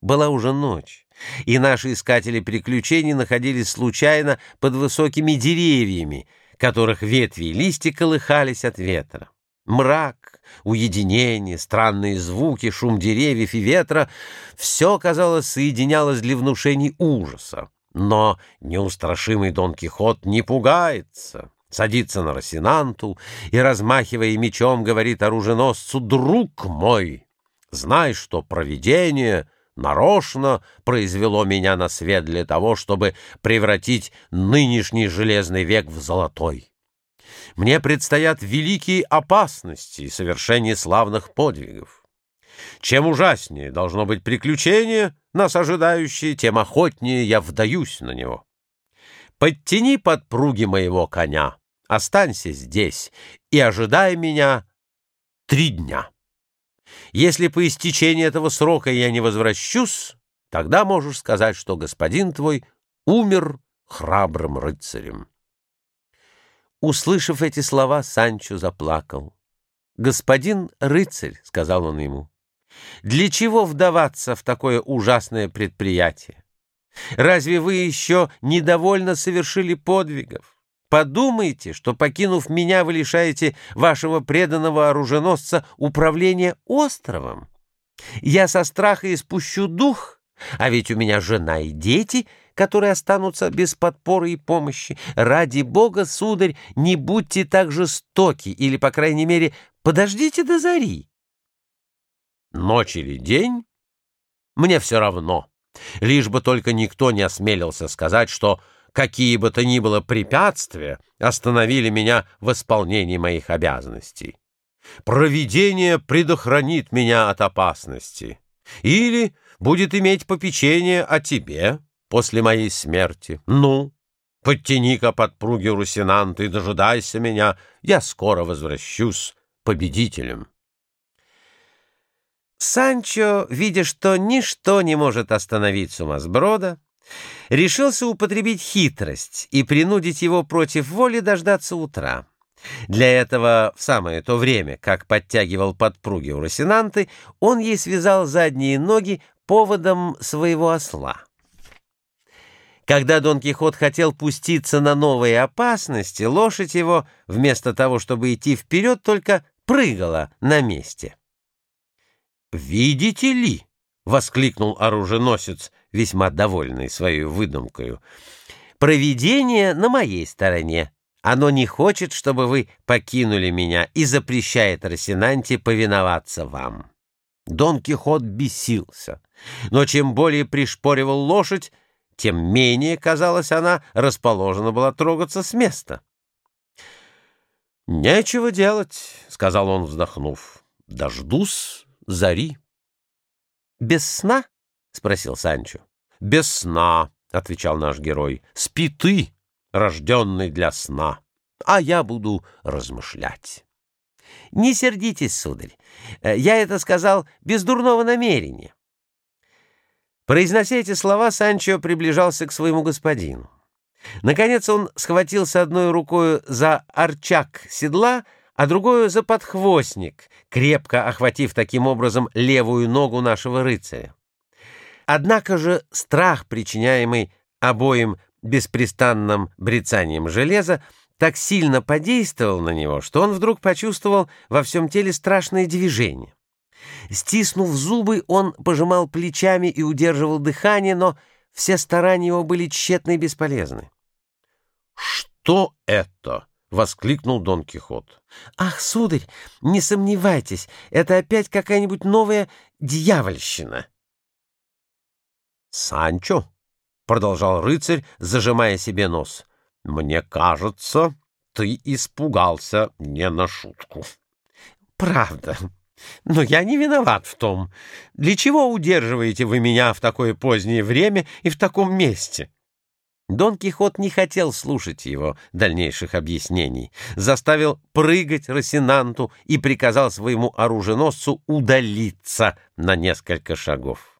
Была уже ночь, и наши искатели приключений находились случайно под высокими деревьями, которых ветви и листья колыхались от ветра. Мрак, уединение, странные звуки, шум деревьев и ветра — все, казалось, соединялось для внушений ужаса. Но неустрашимый Дон Кихот не пугается, садится на Росинанту и, размахивая мечом, говорит оруженосцу «Друг мой, знай, что провидение нарочно произвело меня на свет для того, чтобы превратить нынешний железный век в золотой». Мне предстоят великие опасности и совершение славных подвигов. Чем ужаснее должно быть приключение, нас ожидающее, тем охотнее я вдаюсь на него. Подтяни подпруги моего коня, останься здесь и ожидай меня три дня. Если по истечении этого срока я не возвращусь, тогда можешь сказать, что господин твой умер храбрым рыцарем. Услышав эти слова, Санчо заплакал. «Господин рыцарь», — сказал он ему, — «для чего вдаваться в такое ужасное предприятие? Разве вы еще недовольно совершили подвигов? Подумайте, что, покинув меня, вы лишаете вашего преданного оруженосца управления островом. Я со страха испущу дух, а ведь у меня жена и дети — которые останутся без подпоры и помощи. Ради бога, сударь, не будьте так жестоки, или, по крайней мере, подождите до зари. Ночь или день? Мне все равно. Лишь бы только никто не осмелился сказать, что какие бы то ни было препятствия остановили меня в исполнении моих обязанностей. Провидение предохранит меня от опасности. Или будет иметь попечение о тебе, после моей смерти. Ну, подтяни-ка подпруги Русинанта и дожидайся меня, я скоро возвращусь победителем. Санчо, видя, что ничто не может остановить сумасброда, решился употребить хитрость и принудить его против воли дождаться утра. Для этого в самое то время, как подтягивал подпруги у Росинанты, он ей связал задние ноги поводом своего осла. Когда Дон Кихот хотел пуститься на новые опасности, лошадь его, вместо того, чтобы идти вперед, только прыгала на месте. «Видите ли?» — воскликнул оруженосец, весьма довольный своей выдумкою. «Провидение на моей стороне. Оно не хочет, чтобы вы покинули меня и запрещает Росинанте повиноваться вам». Дон Кихот бесился, но чем более пришпоривал лошадь, тем менее, казалось, она расположена была трогаться с места. «Нечего делать», — сказал он, вздохнув. «Дождусь зари». «Без сна?» — спросил Санчо. «Без сна», — отвечал наш герой. «Спи ты, рожденный для сна, а я буду размышлять». «Не сердитесь, сударь. Я это сказал без дурного намерения. Произнося эти слова, Санчо приближался к своему господину. Наконец он схватился одной рукой за арчак седла, а другой за подхвостник, крепко охватив таким образом левую ногу нашего рыцаря. Однако же страх, причиняемый обоим беспрестанным брецанием железа, так сильно подействовал на него, что он вдруг почувствовал во всем теле страшное движение. Стиснув зубы, он пожимал плечами и удерживал дыхание, но все старания его были тщетны и бесполезны. «Что это?» — воскликнул Дон Кихот. «Ах, сударь, не сомневайтесь, это опять какая-нибудь новая дьявольщина». «Санчо», — продолжал рыцарь, зажимая себе нос, — «мне кажется, ты испугался не на шутку». «Правда», но я не виноват в том. Для чего удерживаете вы меня в такое позднее время и в таком месте?» Дон Кихот не хотел слушать его дальнейших объяснений, заставил прыгать Росинанту и приказал своему оруженосцу удалиться на несколько шагов.